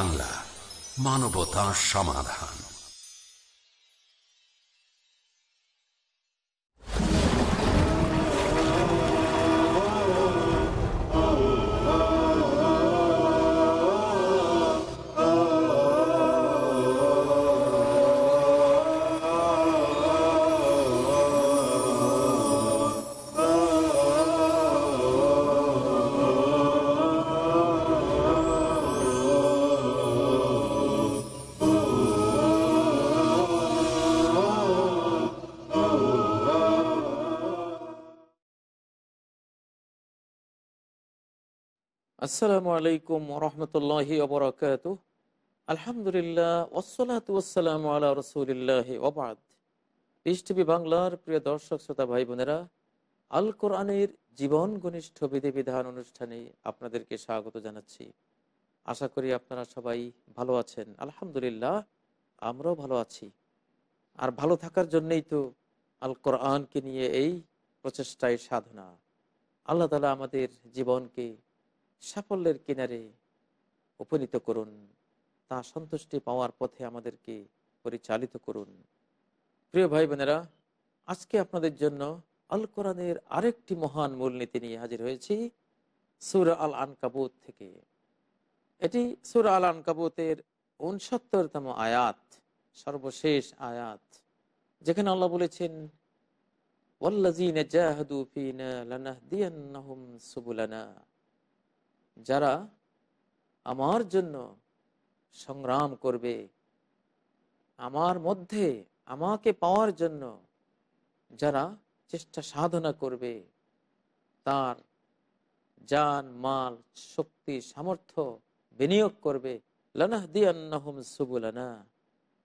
বাংলা মানবতা সমাধান আসসালামু আলাইকুম রহমতুল্লাহি ওবরাকাত আলহামদুলিল্লাহ ওসলাত ওসালাম আলা রসুলিল্লাহ ওবাদ টিভি বাংলার প্রিয় দর্শক, শ্রোতা, ভাই, বোনেরা। আল কোরআনের জীবন ঘনিষ্ঠ বিধিবিধান অনুষ্ঠানে আপনাদেরকে স্বাগত জানাচ্ছি। আশা করি আপনারা সবাই ভালো আছেন। আলহামদুলিল্লাহ, আমরাও ভালো আছি। আর ভালো থাকার জন্যই তো আল কোরআনকে নিয়ে এই প্রচেষ্টায় সাধনা। আল্লাহ তালা আমাদের জীবনকে সাফল্যের কিনারে উপনীত করুন। তা সন্তুষ্টি পাওয়ার পথে আমাদেরকে পরিচালিত করুন। প্রিয় ভাই বোনেরা আজকে আপনাদের জন্য আল কোরআনের আরেকটি মহান মূলনীতি নিয়ে হাজির হয়েছি, সুর আল আনকাবুত থেকে। এটি সুর আল আনকাবুতের উনসত্তরতম আয়াত, সর্বশেষ আয়াত, যেখানে আল্লাহ বলেছেন, ওয়াল্লাযীনা জাহাদু ফীনা লানাহদিয়ান্নাহুম সুবুলানা। যারা আমার জন্য সংগ্রাম করবে, আমার মধ্যে আমাকে পাওয়ার জন্য যারা চেষ্টা সাধনা করবে, তার যান মাল, শক্তি, সামর্থ্য বিনিয়োগ করবে। লানাহদিয়ান্নাহুম সুবুলানা।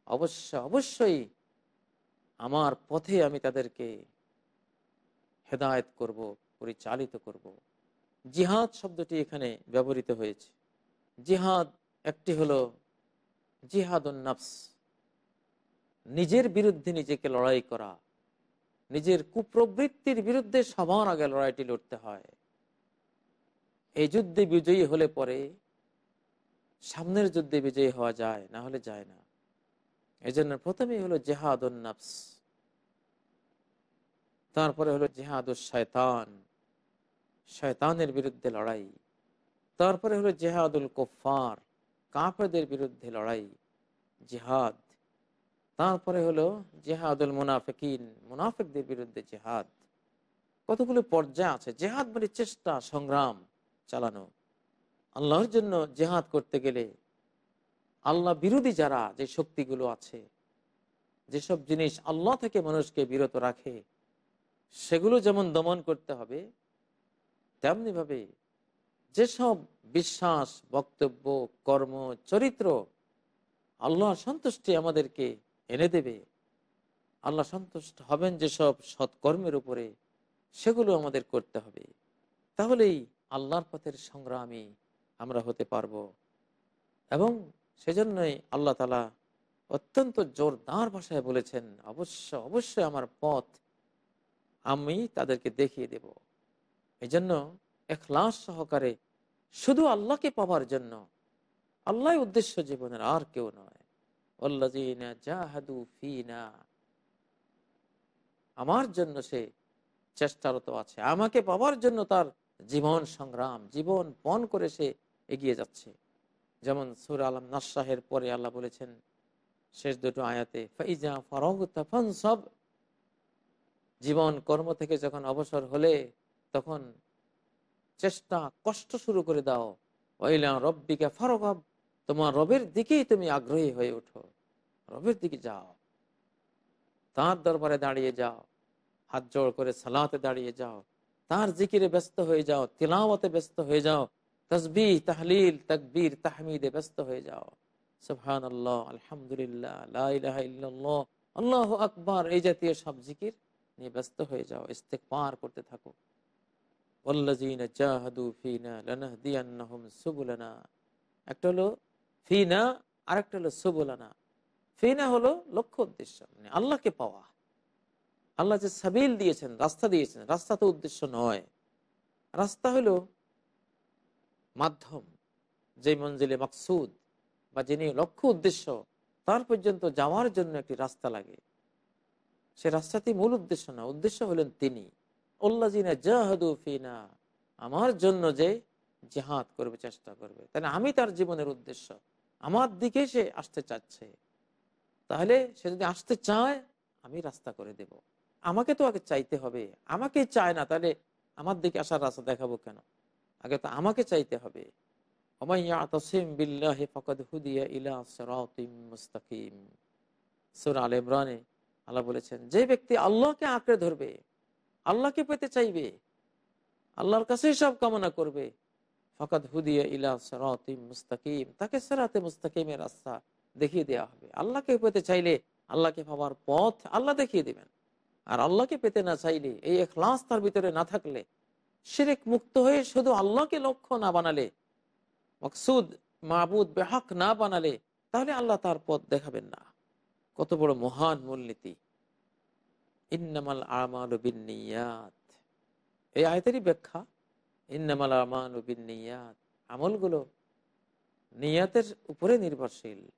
অবশ্য, অবশ্যই আমার পথে আমি তাদেরকে হেদায়ত করব, পরিচালিত করব। জিহাদ শব্দটি এখানে ব্যবহৃত হয়েছে। জিহাদ একটি হলো জিহাদুন নাফস। নিজের বিরুদ্ধে নিজেকে লড়াই করা। নিজের কুপ্রবৃত্তির বিরুদ্ধে সবার আগে লড়াইটি লড়তে হয়। এই যুদ্ধে বিজয়ী হলে পরে সামনের যুদ্ধে বিজয়ী হওয়া যায়, না হলে যায় না। এই জন্য প্রথমেই হলো জেহাদুন নাফস। তারপরে হলো জেহাদুস শয়তান। শয়তানের বিরুদ্ধে লড়াই। তারপরে হলো জেহাদুল কোফার কাফেরদের বিরুদ্ধে লড়াই, জেহাদ। তারপরে হলো জেহাদুল মুনাফিকিন, মুনাফিকদের বিরুদ্ধে জেহাদ। কতগুলো পর্যায় আছে? জেহাদ মানে চেষ্টা, সংগ্রাম চালানো। আল্লাহর জন্য জেহাদ করতে গেলে আল্লাহ বিরোধী যারা, যে শক্তিগুলো আছে, যেসব জিনিস আল্লাহ থেকে মানুষকে বিরত রাখে, সেগুলো যেমন দমন করতে হবে তেমনি ভাবে যেসব বিশ্বাস, বক্তব্য, কর্ম, চরিত্র আল্লাহ সন্তুষ্টি আমাদেরকে এনে দেবে, আল্লাহ সন্তুষ্ট হবেন যেসব সৎকর্মের উপরে, সেগুলো আমাদের করতে হবে। তাহলেই আল্লাহর পথের সংগ্রামী আমরা হতে পারব। এবং সেজন্যই আল্লাহ তালা অত্যন্ত জোরদার ভাষায় বলেছেন, অবশ্য, অবশ্যই আমার পথ আমি তাদেরকে দেখিয়ে দেব। এই জন্য এখলাস সহকারে শুধু আল্লাহকে পাওয়ার জন্য আল্লাহ উদ্দেশ্য জীবনের আর কেউ নয়। আমার জন্য সে চেষ্টারত আছে। আমাকে পাওয়ার জন্য তার জীবন সংগ্রাম, জীবন পণ করে সে এগিয়ে যাচ্ছে। যেমন সুর আলম নাসাহের পরে আল্লাহ বলেছেন, শেষ দুটো আয়াতে, ফাইজা সব জীবন কর্ম থেকে যখন অবসর হলে তখন চেষ্টা, কষ্ট শুরু করে দাও। ওইলা রব্বিকা ফরগব তোমার রবের দিকেই তুমি আগ্রহী হয়ে ওঠো। রবের দিকে যাও। তার দরবারে দাঁড়িয়ে যাও। হাত জোড় করে সালাতে দাঁড়িয়ে যাও। তার জিকিরে ব্যস্ত হয়ে যাও। তিলাওয়াতে ব্যস্ত হয়ে যাও। তসবি তাহলিল, তকবীর, তাহমিদে ব্যস্ত হয়ে যাও। সুবহান আল্লাহ আলহামদুলিল্লাহ আল্লাহ আকবর, এই জাতীয় সব জিকির নিয়ে ব্যস্ত হয়ে যাও। ইস্তেক পার করতে থাকো। একটা হলো ফিনা আর একটা হলো সুবুলানা। ফিনা হলো লক্ষ্য উদ্দেশ্য মানে আল্লাহকে পাওয়া। আল্লাহ যে সাবিল দিয়েছেন, রাস্তা দিয়েছেন, রাস্তা তো উদ্দেশ্য নয়। রাস্তা হলো মাধ্যম, যে মঞ্জিলে মাকসুদ বা যিনি লক্ষ্য উদ্দেশ্য, তার পর্যন্ত যাওয়ার জন্য একটি রাস্তা লাগে। সে রাস্তাটি মূল উদ্দেশ্য না, উদ্দেশ্য হলেন তিনি। ফিনা, আমার জন্য যে জেহাদ করবে, চেষ্টা করবে। তাহলে আমি তার জীবনের উদ্দেশ্য, আমার দিকে সে আসতে চাচ্ছে। তাহলে সে যদি আসতে চায়, আমি রাস্তা করে দেব। আমাকে তো আগে চাইতে হবে। আমাকে চায় না, তাহলে আমার দিকে আসার রাস্তা দেখাবো কেন? আগে তো আমাকে চাইতে হবে। আল্লাহ বলেছেন, যে ব্যক্তি আল্লাহকে আঁকড়ে ধরবে আল্লাহকে পেতে চাইবে। আল্লাহর কাছেই সব কামনা করবে। ফকাত হুদিয়া ইলা সরাতিম মুস্তাকিম, তাকে সেরাতে মুস্তাকিমের রাস্তা দেখিয়ে দেওয়া হবে। আল্লাহকে পেতে চাইলে আল্লাহকে পাওয়ার পথ আল্লাহ দেখিয়ে দিবেন। আর আল্লাহকে পেতে না চাইলে, এই এখলাস তার ভিতরে না থাকলে, শিরেক মুক্ত হয়ে শুধু আল্লাহকে লক্ষ্য না বানালে, মকসুদ মাহবুদ বেহাক না বানালে, তাহলে আল্লাহ তার পথ দেখাবেন না। কত বড় মহান মূলনীতি। ইন্নামাল আমাল বিনিয়াত এই আয়তেরই ব্যাখ্যা, ইন্নামাল আমাল বিনিয়াত আমলগুলো নিয়াতের উপরে নির্ভরশীল।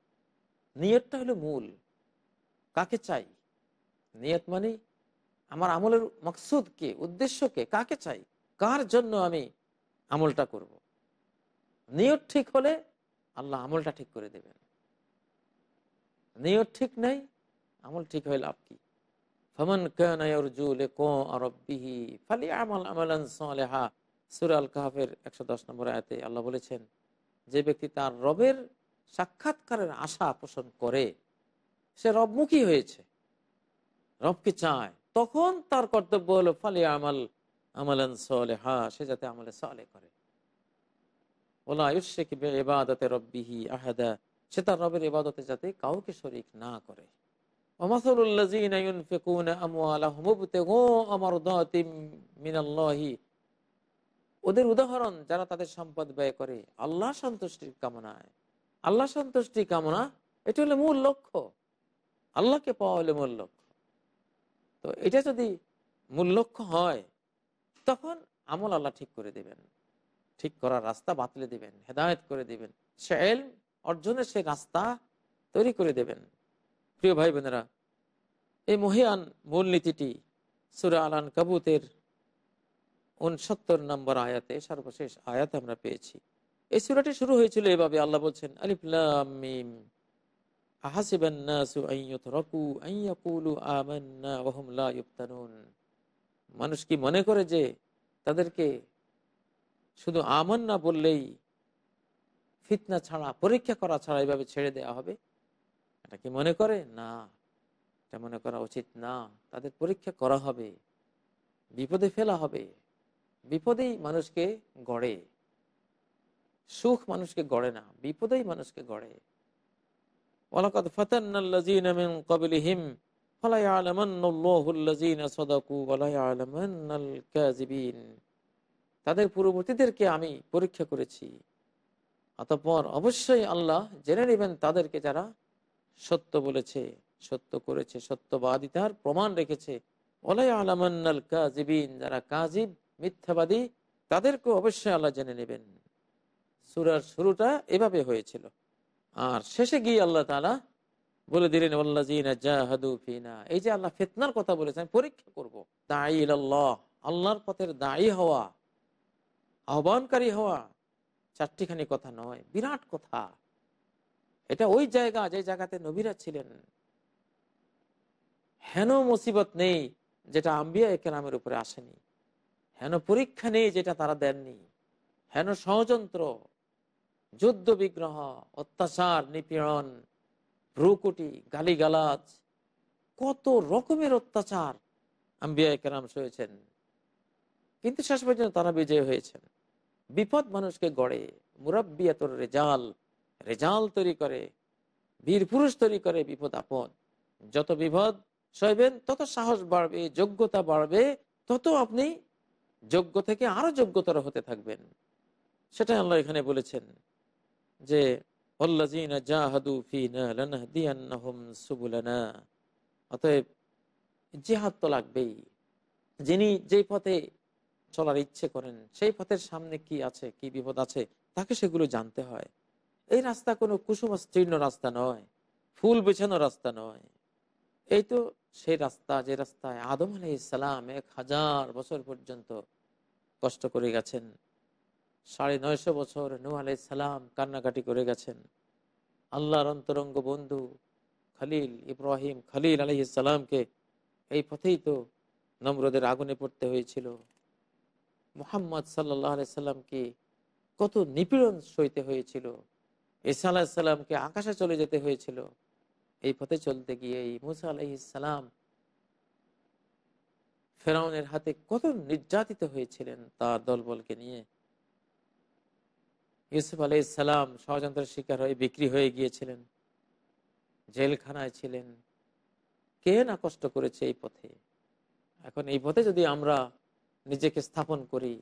নিয়তটা হলো মূল। কাকে চাই? নিয়ত মানে আমার আমলের মকসুদ কে, উদ্দেশ্য কে, কাকে চাই? কার জন্য আমি আমলটা করব। নিয়ত ঠিক হলে আল্লাহ আমলটা ঠিক করে দেবেন। নিয়ত ঠিক নেই, আমল ঠিক হয়ে লাভ কি? ফমন ফালি আমল আমলান সালেহা। সুরাল কাহাফের একশো দশ নম্বর আয়তে আল্লাহ বলেছেন, যে ব্যক্তি তার রবের সাক্ষাৎকারের আশা পোষণ করে, সে রবমুখী হয়েছে, রবকে চায়, তখন তার কর্তব্য হলো ফালি আমল আমলান সালেহা, সে যাতে আমলে সালে করে। ওলা আয়ুষ্যেক এবাদতে রব্বিহি আহাদা, সে তার রবের এবাদতে যাতে কাউকে শরিক না করে। ওদের উদাহরণ, যারা তাদের সম্পদ ব্যয় করে, আল্লাহ সন্তুষ্টির কামনায়। আল্লাহ সন্তুষ্টি কামনা, এটা হলো মূল লক্ষ্য। আল্লাহকে পাওয়া হলে মূল লক্ষ্য। তো এটা যদি মূল লক্ষ্য হয়, তখন আমল আল্লাহ ঠিক করে দেবেন। ঠিক করার রাস্তা বাতলে দিবেন, হেদায়ত করে দিবেন। সে অর্জনের সে রাস্তা তৈরি করে দেবেন। প্রিয় ভাই বোনেরা এই মহিয়ান মূলনীতিটি সুরা আলান কাবুতের উনসত্তর নম্বর আয়াতে সর্বশেষ আয়াত আমরা পেয়েছি। এই সুরাটি শুরু হয়েছিল এভাবে আল্লাহ বলছেন আলিফলামিম মানুষ কি মনে করে যে তাদেরকে শুধু আমন না বললেই ফিতনা ছাড়া, পরীক্ষা করা ছাড়া এভাবে ছেড়ে দেওয়া হবে? এটা কি মনে করে? না। এটা মনে করা উচিত না। তাদের পরীক্ষা করা হবে। বিপদে ফেলা হবে। বিপদেই মানুষকে গড়ে। সুখ মানুষকে গড়ে না। বিপদেই মানুষকে গড়ে। তাদের পূর্ববর্তীদেরকে আমি পরীক্ষা করেছি। অতপর অবশ্যই আল্লাহ জেনে নেবেন তাদেরকে যারা সত্য বলেছে, সত্য করেছে সত্যবাদিতার প্রমাণ রেখেছে। যারা কাজিব মিথ্যাবাদী তাদেরকে অবশ্যই আল্লাহ জেনে নেবেন। সুরার শুরুটা এভাবে হয়েছিল। আর শেষে গিয়ে আল্লাহ তালা বলে দিলেন ফিনা। এই যে আল্লাহ ফেতনার কথা বলেছেন পরীক্ষা করব। দায়ী আল্লাহ আল্লাহর পথের দায়ী হওয়া, আহ্বানকারী হওয়া, চারটিখানি কথা নয়, বিরাট কথা। এটা ওই জায়গা যে জায়গাতে নবীরা ছিলেন। হেন মুসিবত নেই যেটা আম্বিয়া একরামের উপরে আসেনি। হেন পরীক্ষা নেই যেটা তারা দেননি। হেন ষড়যন্ত্র, যুদ্ধ বিগ্রহ, অত্যাচার, নিপীড়ন, ভ্রুকুটি, গালিগালাজ, কত রকমের অত্যাচার আম্বিয়া একরাম সয়েছেন। কিন্তু শেষ পর্যন্ত তারা বিজয় হয়েছেন। বিপদ মানুষকে গড়ে, মুরব্বিয়াতর রেজাল রেজাল তৈরি করে, বীর পুরুষ তৈরি করে বিপদ আপদ। যত বিপদ সইবেন, তত সাহস বাড়বে, যোগ্যতা বাড়বে, তত আপনি যোগ্য থেকে আরও যোগ্যতর হতে থাকবেন। সেটা আল্লাহ এখানে বলেছেন যে অতএব জেহাদ তো লাগবেই। যিনি যে পথে চলার ইচ্ছে করেন, সেই পথের সামনে কি আছে, কি বিপদ আছে, তাকে সেগুলো জানতে হয়। এই রাস্তা কোনো কুসুমাস্তীর্ণ রাস্তা নয়, ফুল বেছানো রাস্তা নয়। এই তো সেই রাস্তা, যে রাস্তায় আদম আলি ইসালাম এক হাজার বছর পর্যন্ত কষ্ট করে গেছেন। সাড়ে নয়শো বছর নু সালাম কান্নাকাটি করে গেছেন। আল্লাহর অন্তরঙ্গ বন্ধু খালিল, ইব্রাহিম খালিল আলহ ইসালামকে এই পথেই তো নম্রদের আগুনে পড়তে হয়েছিল। মোহাম্মদ সাল্লাহ সাল্লামকে কত নিপীড়ন সইতে হয়েছিল। ঈসা আলাহিসাল্লামকে আকাশে চলে যেতে হয়েছিল। এই পথে চলতে গিয়ে এই মুসা আলাইসালাম ফেরাউনের হাতে কত নির্যাতিত হয়েছিলেন তার দলবলকে নিয়ে। ইউসুফ আলাইসালাম ষড়যন্ত্রের শিকার হয়ে বিক্রি হয়ে গিয়েছিলেন, জেলখানায় ছিলেন। কে না কষ্ট করেছে এই পথে? এখন এই পথে যদি আমরা নিজেকে স্থাপন করি,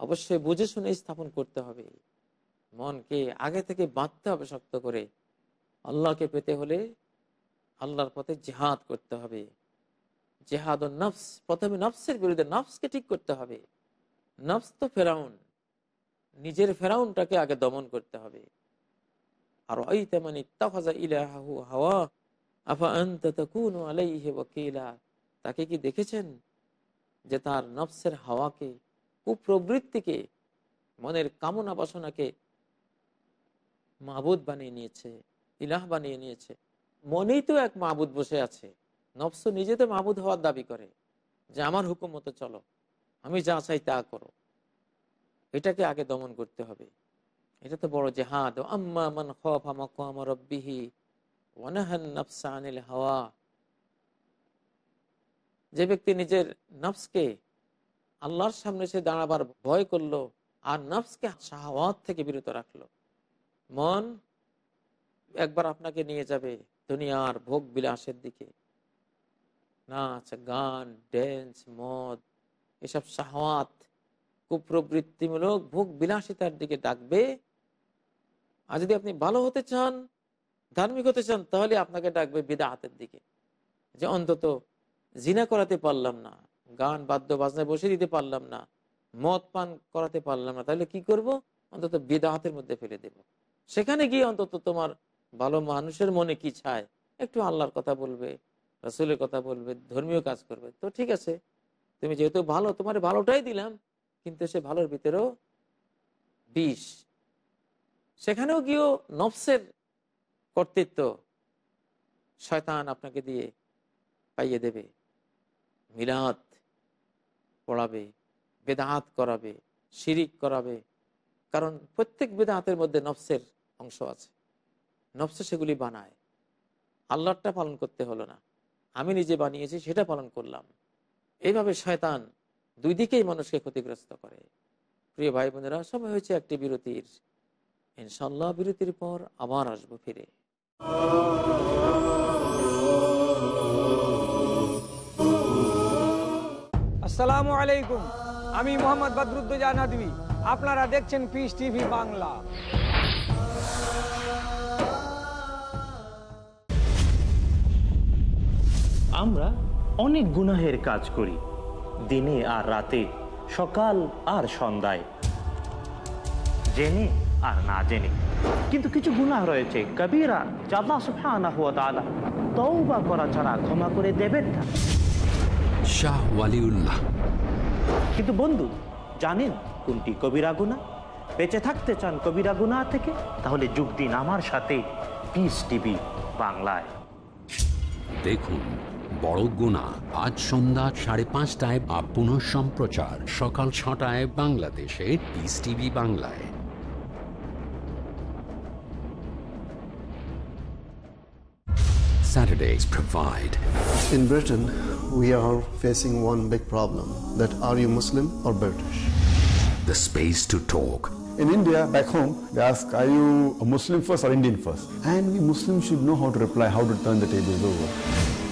অবশ্যই বুঝে শুনে স্থাপন করতে হবে। মনকে আগে থেকে বাঁধতে হবে শক্ত করে। আল্লাহকে পেতে হলে আল্লাহর পথে জেহাদ করতে হবে। জেহাদ ও নফস, প্রথমে নফসের বিরুদ্ধে নফসকে ঠিক করতে হবে। নফস তো ফেরাউন। নিজের ফেরাউনটাকে আগে দমন করতে হবে। আর ওই তেমনি তাকে কি দেখেছেন? যে তার নফসের হাওয়াকে, কুপ্রবৃত্তিকে, মনের কামনা বাসনাকে মাবুদ বানিয়ে নিয়েছে, ইলাহ বানিয়ে নিয়েছে। মনেই তো এক মাবুদ বসে আছে। নফস নিজে তো মাবুদ হওয়ার দাবি করে যে আমার হুকুম মতো চলো, আমি যা চাই তা করো। এটাকে আগে দমন করতে হবে। এটা তো বড় জেহাদ। আম্মা মান হাওয়া। যে ব্যক্তি নিজের নফসকে আল্লাহর সামনে সে দাঁড়াবার ভয় করল আর নফসকে শাহওয়াত থেকে বিরত রাখল মন একবার আপনাকে নিয়ে যাবে দুনিয়ার ভোগ বিলাসের দিকে। নাচ, গান ড্যান্স মদ, এসব শাহওয়াত, কুপ্রবৃত্তিমূলক ভোগ বিলাসিতার দিকে ডাকবে। আর যদি আপনি ভালো হতে চান, ধার্মিক হতে চান, তাহলে আপনাকে ডাকবে বিদা হাতের দিকে। যে অন্তত জিনা করাতে পারলাম না, গান, বাদ্য বাজনায় বসে দিতে পারলাম না, মদ পান করাতে পারলাম না, তাহলে কি করব? অন্তত বিদা হাতের মধ্যে ফেলে দেব। সেখানে গিয়ে অন্তত তোমার ভালো মানুষের মনে কি চায় একটু আল্লাহর কথা বলবে, রসুলের কথা বলবে, ধর্মীয় কাজ করবে। তো ঠিক আছে, তুমি যেহেতু ভালো, তোমার ভালোটাই দিলাম, কিন্তু সে ভালোর ভিতরেও বিষ। সেখানেও গিয়েও নফসের কর্তৃত্ব শয়তান আপনাকে দিয়ে পাইয়ে দেবে, মিলাদ পড়াবে বেদাহাত করাবে, শিরিক করাবে। কারণ প্রত্যেক বেদাহাতের মধ্যে নফসের অংশ আছে। নফসে সেগুলি বানায়। আল্লাহটা পালন করতে হলো না। আমি নিজে বানিয়েছি, সেটা পালন করলাম। এইভাবে শয়তান দুই দিকেই মানুষকে ক্ষতিগ্রস্ত করে। প্রিয় ভাই বোনেরা সময় হয়েছে একটি বিরতির। ইনশাল্লাহ বিরতির পর আবার আসব ফিরে। আসসালামু আলাইকুম। আমি মোহাম্মদ বদরুদ্দোজা নদী। আপনারা দেখছেন পিস টিভি বাংলা। আমরা অনেক গুনাহের কাজ করি দিনে আর রাতে সকাল আর সন্ধ্যায় জেনে আর না জেনে। কিন্তু কিছু গুনাহ রয়েছে কবিরা জাল্লা সুফানা হুয়া তাআলা তওবা করা ছাড়া ক্ষমা করে দেবেন না। শাহ ওয়ালিউল্লাহ। কিন্তু বন্ধু জানেন কোনটি কবিরা গুণা বেঁচে থাকতে চান কবিরা গুণা থেকে তাহলে যোগ দিন আমার সাথে পিস টিভি বাংলায়। দেখুন বড় গুণা আজ সন্ধ্যা সাড়ে পাঁচটায় বা পুনঃ সম্প্রচার সকাল ছটায় বাংলাদেশে পিস টিভি বাংলায় Saturdays provide. In Britain, we are facing one big problem that are you Muslim or British? The space to talk. In India, back home, they ask, are you a Muslim first or Indian first? And we Muslims should know how to reply, how to turn the tables over.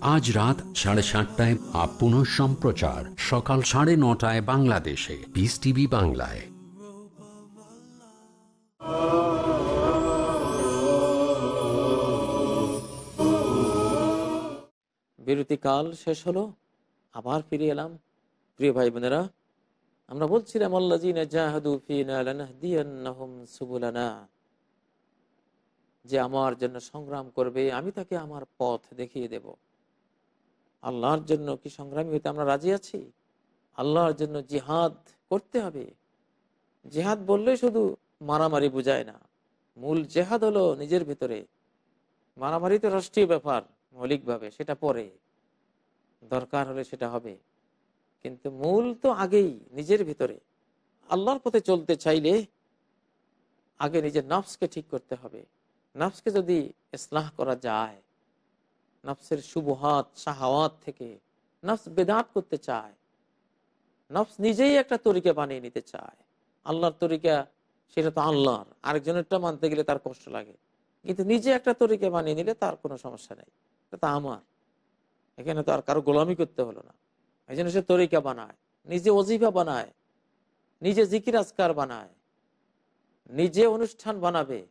আজ রাত সাড়ে সাতটায় up পুনঃ সম্প্রচার। সকাল সাড়ে নটায় বাংলাদেশে। পিস টিভি বাংলায়। বিরতিকাল শেষ হলো, আবার ফিরে এলাম। প্রিয় ভাই বোনেরা, আমরা বলছিলাম সুবুলানা। যে আমার জন্য সংগ্রাম করবে, আমি তাকে আমার পথ দেখিয়ে দেব। আল্লাহর জন্য কি সংগ্রামী হইতে আমরা রাজি আছি? আল্লাহর জন্য জিহাদ করতে হবে। জেহাদ বললে শুধু মারামারি বুঝায় না। মূল জেহাদ হলো নিজের ভিতরে। মারামারি তো রাষ্ট্রীয় ব্যাপার, মৌলিকভাবে সেটা পরে। দরকার হলে সেটা হবে। কিন্তু মূল তো আগেই নিজের ভিতরে। আল্লাহর পথে চলতে চাইলে আগে নিজের নফসকে ঠিক করতে হবে। নফসকে যদি ইসলাহ করা যায় নফসের শুভহাত, শাহাওয়াত থেকে নফস বেদাত করতে চায়। নফস নিজেই একটা তরিকা বানিয়ে নিতে চায়। আল্লাহর তরিকা, সেটা তো আল্লাহর। আরেকজনেরটা মানতে গেলে তার কষ্ট লাগে। কিন্তু নিজে একটা তরিকা বানিয়ে নিলে তার কোনো সমস্যা নেই। তা আমার। এখানে তো আর কারও গোলামি করতে হলো না। এই জন্য সে তরিকা বানায়। নিজে অজিফা বানায়। নিজে জিকির আজকার বানায়। নিজে অনুষ্ঠান বানাবে।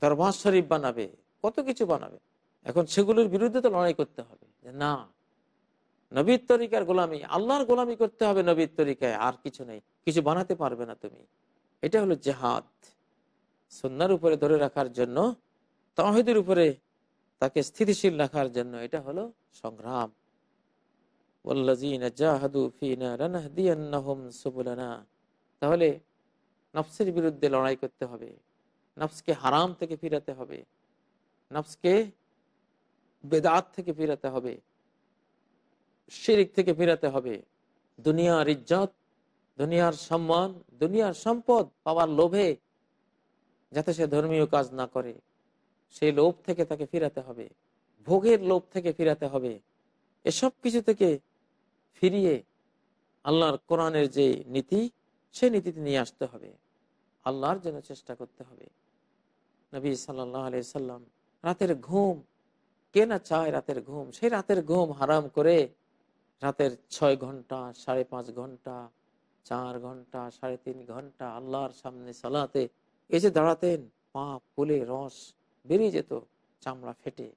দরবার শরীফ বানাবে। কত কিছু বানাবে। এখন সেগুলোর বিরুদ্ধে তো লড়াই করতে হবে। যে না, নবীর তরিকার গোলামি, আল্লাহর গোলামি করতে হবে নবীর তরিকায়, আর কিছু নেই। কিছু বানাতে পারবে না তুমি। এটা হলো জেহাদ। সন্ন্যার উপরে ধরে রাখার জন্য তাহিদের উপরে তাকে স্থিতিশীল রাখার জন্য এটা হলো সংগ্রাম। তাহলে নফসের বিরুদ্ধে লড়াই করতে হবে। নফসকে হারাম থেকে ফিরাতে হবে। নফসকে বেদাত থেকে ফিরাতে হবে, শিরিক থেকে ফিরাতে হবে। দুনিয়ার ইজ্জত, দুনিয়ার সম্মান, দুনিয়ার সম্পদ পাওয়ার লোভে যাতে সে ধর্মীয় কাজ না করে সেই লোভ থেকে তাকে ফিরাতে হবে, ভোগের লোভ থেকে ফিরাতে হবে। এসব কিছু থেকে ফিরিয়ে আল্লাহর কোরআনের যে নীতি, সে নীতিতে নিয়ে আসতে হবে। আল্লাহর জন্য চেষ্টা করতে হবে। নবী সাল্লাহ আলি সাল্লাম রাতের ঘুম কে না চায় রাতের ঘুম? সেই রাতের ঘুম হারাম করে রাতের ছয় ঘণ্টা, সাড়ে পাঁচ ঘণ্টা, চার ঘণ্টা, সাড়ে তিন ঘণ্টা আল্লাহর সামনে সালাতে এসে দাঁড়াতেন পা ফুলে রস, বেরিয়ে যেত, চামড়া ফেটে।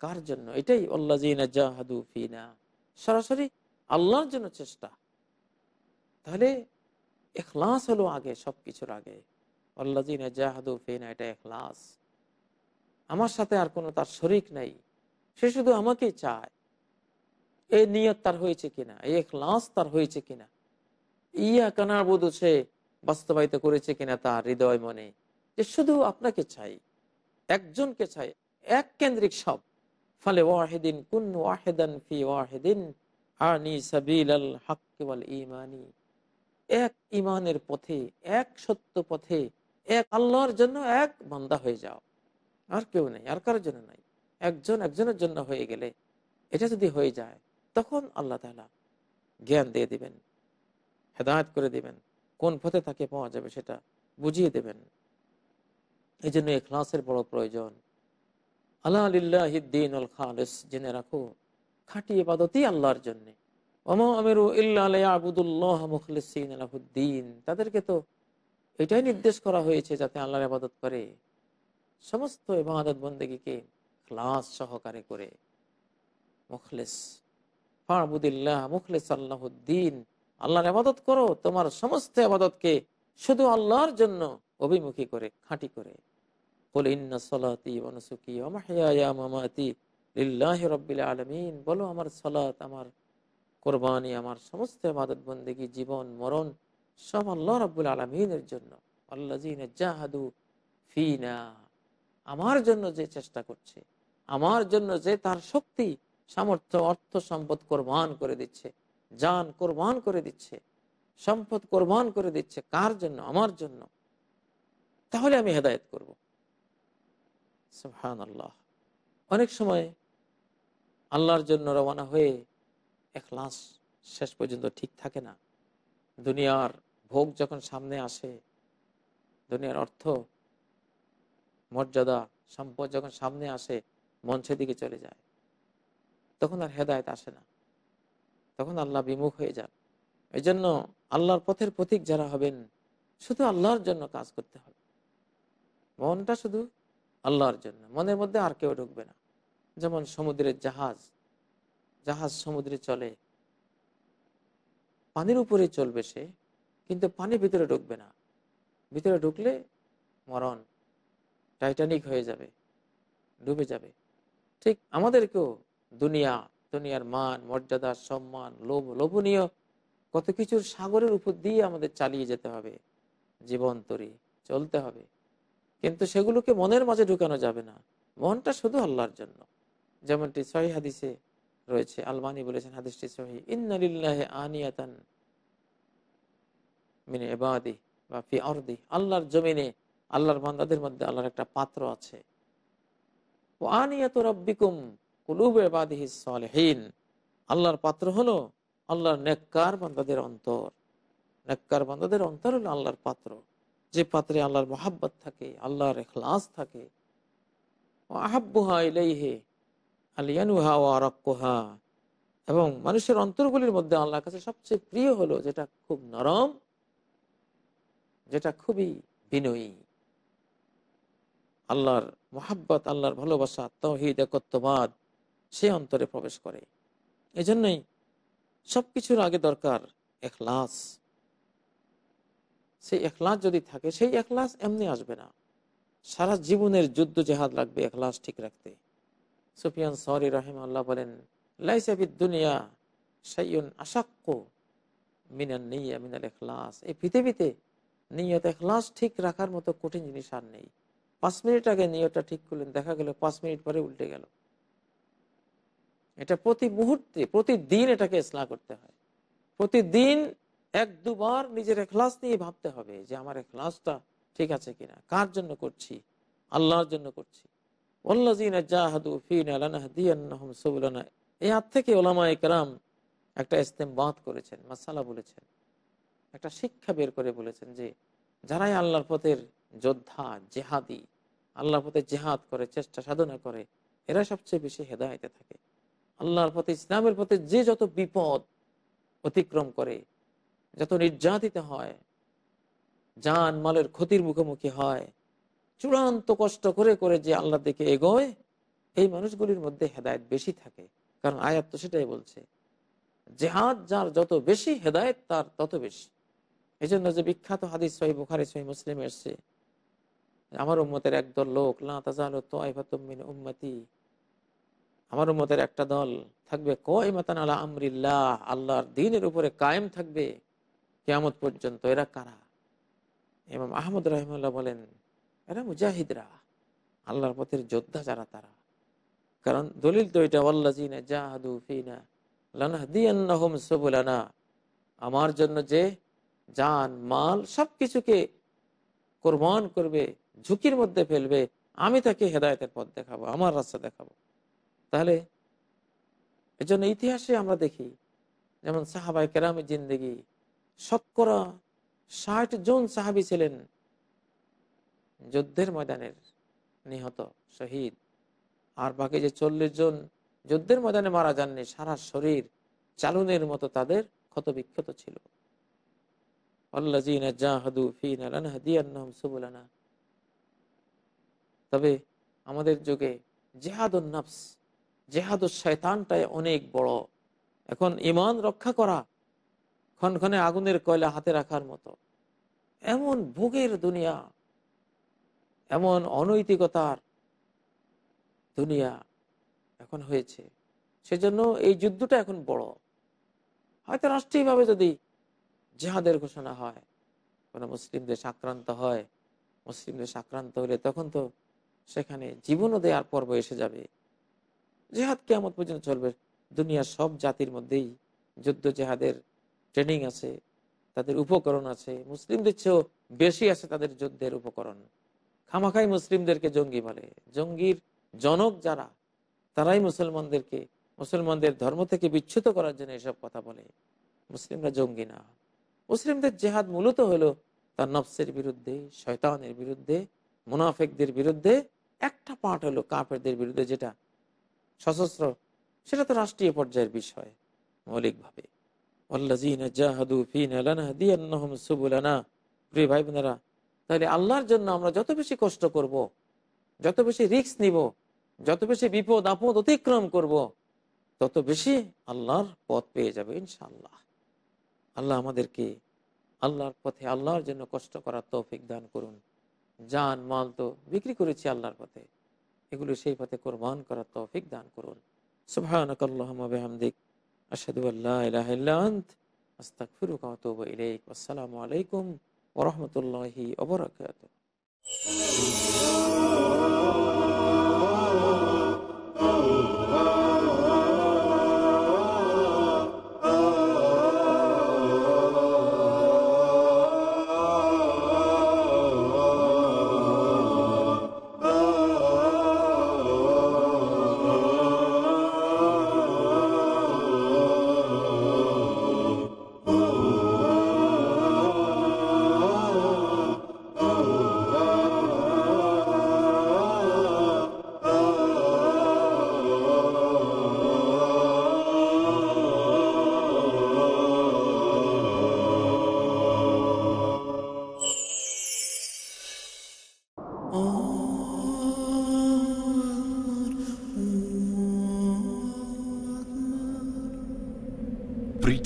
কার জন্য? এটাই আল্লাহ জাহাদু ফিনা। সরাসরি আল্লাহর জন্য চেষ্টা। তাহলে এখলাস হলো আগে, সবকিছুর আগে। আল্লাহ জাহাদু ফিনা, এটা এখলাস। আমার সাথে আর কোনো তার শরিক নাই। সে শুধু আমাকেই চায়। এই নিয়ত তার হয়েছে কিনা? এই এখলাস তার হয়েছে কিনা? ইয়া কানার বোধ সে বাস্তবায়িত করেছে কিনা তার হৃদয় মনে? যে শুধু আপনাকে চাই, একজনকে চাই, এক কেন্দ্রিক সব। ফলে ওয়াহেদিন কুন ওয়াহেদান ফি ওয়াহেদিন আনি সাবিল আল হাক্কিওয়াল ইমানি এক ইমানের পথে, এক সত্য পথে, এক আল্লাহর জন্য এক বান্দা হয়ে যাও। আর কেউ নেই, আর কারোর জন্য নাই। একজন একজনের জন্য হয়ে গেলে এটা যদি হয়ে যায়, তখন আল্লাহ তালা জ্ঞান দিয়ে দিবেন, হেদায়ত করে দিবেন, কোন পথে তাকে পাওয়া যাবে সেটা বুঝিয়ে দেবেন। এই জন্য এখলাসের বড় প্রয়োজন। আল্লাহ আলিল্লাহিদ্দিন আল খালেস, জেনে রাখো, খাঁটি এবাদতই আল্লাহর জন্যে। তাদেরকে তো এটাই নির্দেশ করা হয়েছে যাতে আল্লাহর আবাদত করে। সমস্ত ইবাদত বন্দীকে ক্লাস সহকারে করে মুখলেস। ফাবুদুল্লাহ, মুখলেস আল্লাহদ্দিন। আল্লাহর আবাদত করো, তোমার সমস্ত আবাদতকে শুধু আল্লাহর জন্য অভিমুখী করে, খাঁটি করে। আলমিন। বলো, আমার সলাত, আমার কোরবানি, আমার সমস্ত আবাদত বন্দেগী, জীবন, মরণ, সব আল্লাহ রব্বুল আলমিনের জন্য। আল্লাহ জাহাদু ফিনা। আমার জন্য যে চেষ্টা করছে, আমার জন্য যে তার শক্তি, সামর্থ্য, অর্থ সম্পদ কোরবান করে দিচ্ছে যান কোরবান করে দিচ্ছে, সম্পদ কোরবান করে দিচ্ছে কার জন্য? আমার জন্য। তাহলে আমি হেদায়ত করব। আল্লাহ অনেক সময় আল্লাহর জন্য রওনা হয়ে এক এখলাস শেষ পর্যন্ত ঠিক থাকে না। দুনিয়ার ভোগ যখন সামনে আসে, দুনিয়ার অর্থ মর্যাদা সম্পদ যখন সামনে আসে, মন সেদিকে চলে যায়। তখন আর হেদায়ত আসে না। তখন আল্লাহ বিমুখ হয়ে যান। এই জন্য আল্লাহর পথের প্রতীক যারা হবেন, শুধু আল্লাহর জন্য কাজ করতে হবে। মনটা শুধু আল্লাহর জন্য। মনের মধ্যে আর কেউ ঢুকবে না। যেমন সমুদ্রের জাহাজ। জাহাজ সমুদ্রে চলে। পানির উপরে চলবে সে, কিন্তু পানি ভিতরে ঢুকবে না। ভিতরে ঢুকলে মরণ। টাইটানিক হয়ে যাবে, ডুবে যাবে। ঠিক আমাদেরকেও দুনিয়া, দুনিয়ার মান, মর্যাদা, সম্মান, লোভ, লোভনীয় কত কিছুর সাগরের উপর দিয়ে আমাদের চালিয়ে যেতে হবে জীবন তরি চলতে হবে। কিন্তু সেগুলোকে মনের মাঝে ঢুকানো যাবে না। মনটা শুধু আল্লাহর জন্য। যেমনটি সহি হাদিসে রয়েছে আলমানি বলেছেন হাদিসটি সহি ইন্নালিল্লাহে আনিয়াতান মিনে এবাদি বা ফি অর্দি আল্লাহর জমিনে আল্লাহর বান্দাদের মধ্যে আল্লাহর একটা পাত্র আছে। আল্লাহর পাত্র হলো আল্লাহর নেককার বান্দাদের অন্তর। নেককার বান্দাদের অন্তর হলো আল্লাহর পাত্র। যে পাত্রে আল্লাহর মহাব্বত থাকে, আল্লাহর এখলাস থাকে। এবং মানুষের অন্তরগুলির মধ্যে আল্লাহর কাছে সবচেয়ে প্রিয় হলো যেটা খুব নরম, যেটা খুবই বিনয়ী। আল্লাহর মোহাব্বত, আল্লাহর ভালোবাসা, তহিদ, একত্ববাদ, সে অন্তরে প্রবেশ করে। এজন্যই সবকিছুর আগে দরকার এখলাস। সেই এখলাস যদি থাকে, সেই এখলাস এমনি আসবে না। সারা জীবনের যুদ্ধ জেহাদ লাগবে এখলাস ঠিক রাখতে। সুফিয়ান সরি রাহিম আল্লাহ বলেন লাইসাবিদ দুনিয়া সাইয়ন আসাক্য মিনান নিয়া মিনাল এখলাস। এই পৃথিবীতে নিয়ত এখলাস ঠিক রাখার মতো কঠিন জিনিস আর নেই। পাঁচ মিনিট আগে নিয়তটা ঠিক করলেন, দেখা গেল পাঁচ মিনিট পরে উল্টে গেল। এটা প্রতি মুহূর্তে, প্রতিদিন এটাকে ইসলাম করতে হয়। প্রতিদিন এক, দুবার নিজের এখলাস নিয়ে ভাবতে হবে যে আমার এখলাসটা ঠিক আছে কিনা, কার জন্য করছি, আল্লাহর জন্য করছি। থেকে ওলামা একরাম একটা ইস্তেমবাদ করেছেন, মাসালা বলেছেন, একটা শিক্ষা বের করে বলেছেন যে, যারাই আল্লাহর পথের যোদ্ধা, জেহাদি আল্লাহর পথে জেহাদ করে, চেষ্টা সাধনা করে, এরা সবচেয়ে বেশি হেদায়তে থাকে। আল্লাহর পথে, ইসলামের পথে যে যত বিপদ অতিক্রম করে, যত নির্যাতিত হয় যান মালের ক্ষতির মুখোমুখি হয়, চূড়ান্ত কষ্ট করে করে যে আল্লাহ দিকে এগোয়, এই মানুষগুলির মধ্যে হেদায়ত বেশি থাকে। কারণ আয়াত তো সেটাই বলছে, জেহাদ যার যত বেশি, হেদায়ত তার তত বেশি। এই জন্য যে বিখ্যাত হাদিস সহি বুখারি, সহি মুসলিম এসছে আমার উম্মতের একদল লোক উম্মতি। আমার উম্মতের একটা দল থাকবে কয়মাতান আলা আমরিল্লাহ, আল্লাহর দিনের উপরে কায়েম থাকবে কেয়ামত পর্যন্ত। এরা কারা? এবং আহমদ রহমুল্লাহ বলেন, এরা মুজাহিদরা, আল্লাহর পথের যোদ্ধা যারা তারা। কারণ দলিল তো এটা ওয়াল্লাজিনা জাহাদু ফিনা লানাহদিয়ান্নাহুম সুবুলানা। আমার জন্য যে জান, মাল সবকিছুকে কোরবান করবে ঝুঁকির মধ্যে ফেলবে, আমি তাকে হেদায়তের পথ দেখাবো, আমার রাস্তা দেখাবো। তাহলে এজন্য ইতিহাসে আমরা দেখি, যেমন সাহাবাই কেরামের জিন্দগি, শতকরা ষাট জন সাহাবি ছিলেন যুদ্ধের ময়দানের নিহত, শহীদ। আর বাকি যে চল্লিশ জন যুদ্ধের ময়দানে মারা যাননি, সারা শরীর চালুনের মতো তাদের ক্ষত বিক্ষত ছিল তবে আমাদের যুগে জেহাদুল নফস জেহাদুল শয়তানটাই অনেক বড়। এখন ইমান রক্ষা করা ক্ষণক্ষণে আগুনের কয়লা হাতে রাখার মতো। এমন ভোগের দুনিয়া, এমন অনৈতিকতার দুনিয়া এখন হয়েছে। সেজন্য এই যুদ্ধটা এখন বড়। হয়তো রাষ্ট্রীয়ভাবে যদি জেহাদের ঘোষণা হয়, কোনো মুসলিম দেশ আক্রান্ত হয় মুসলিম দেশ আক্রান্ত হলে তখন তো সেখানে জীবনও দেওয়ার পর্ব এসে যাবে। জেহাদ কেমন পর্যন্ত চলবে। দুনিয়ার সব জাতির মধ্যেই যুদ্ধ জেহাদের ট্রেনিং আছে, তাদের উপকরণ আছে। মুসলিমদের চেয়েও বেশি আছে তাদের যুদ্ধের উপকরণ। খামাখাই মুসলিমদেরকে জঙ্গি বলে। জঙ্গির জনক যারা, তারাই মুসলমানদেরকে, মুসলমানদের ধর্ম থেকে বিচ্ছুত করার জন্য এসব কথা বলে। মুসলিমরা জঙ্গি না। মুসলিমদের জেহাদ মূলত হলো তার নফসের বিরুদ্ধে, শয়তানের বিরুদ্ধে, মুনাফেকদের বিরুদ্ধে একটা পার্ট হলো কাফেরদের বিরুদ্ধে যেটা সশস্ত্র, সেটা তো রাষ্ট্রীয় পর্যায়ের বিষয়, মৌলিকভাবে তাহলে আল্লাহর জন্য আমরা যত বেশি কষ্ট করব। যত বেশি রিস্ক নিব, যত বেশি বিপদ আপদ অতিক্রম করব। তত বেশি আল্লাহর পথ পেয়ে যাবে ইনশাআল্লাহ আল্লাহ আমাদেরকে আল্লাহর পথে আল্লাহর জন্য কষ্ট করার তৌফিক দান করুন জান, মাল তো বিক্রি করেছি আল্লাহর পথে। এগুলো সেই পথে কোরবান করার তৌফিক দান করুন। সুবহানাকাল্লাহুম্মা আশহাদু আল্লা ইলাহা ইল্লা আনত, আস্তাগফিরুকা ওয়া ইলাইক। আসসালামু আলাইকুম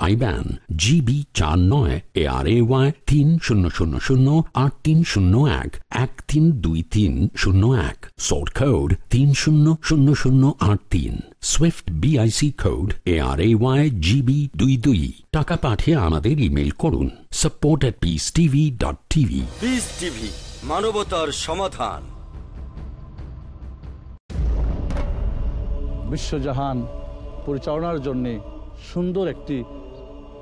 আইব্যান জিবি চার নয় এ আর এ ওয়াই তিন শূন্য শূন্য শূন্য আট তিন শূন্য এক এক তিন দুই তিন শূন্য এক সোর্ট কোড তিন শূন্য শূন্য শূন্য আট তিন swift BIC code A R A Y GB দুই দুই। টাকা পাঠিয়ে আমাদের ইমেল করুন support at Peace TV dot TV Peace TV মানবতার সমাধান। বিশ্বজাহান পরিচালনার জন্যে সুন্দর একটি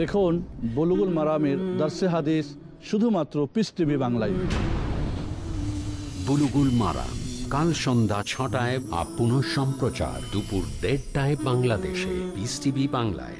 দেখুন, বলুগুল মারামের দার্সে হাদিস শুধুমাত্র পিস টিভি বাংলায়। বুলুগুল মারা কাল সন্ধ্যা ছটায় আপ সম্প্রচার দুপুর দেড়টায় বাংলাদেশে পিস টিভি বাংলায়।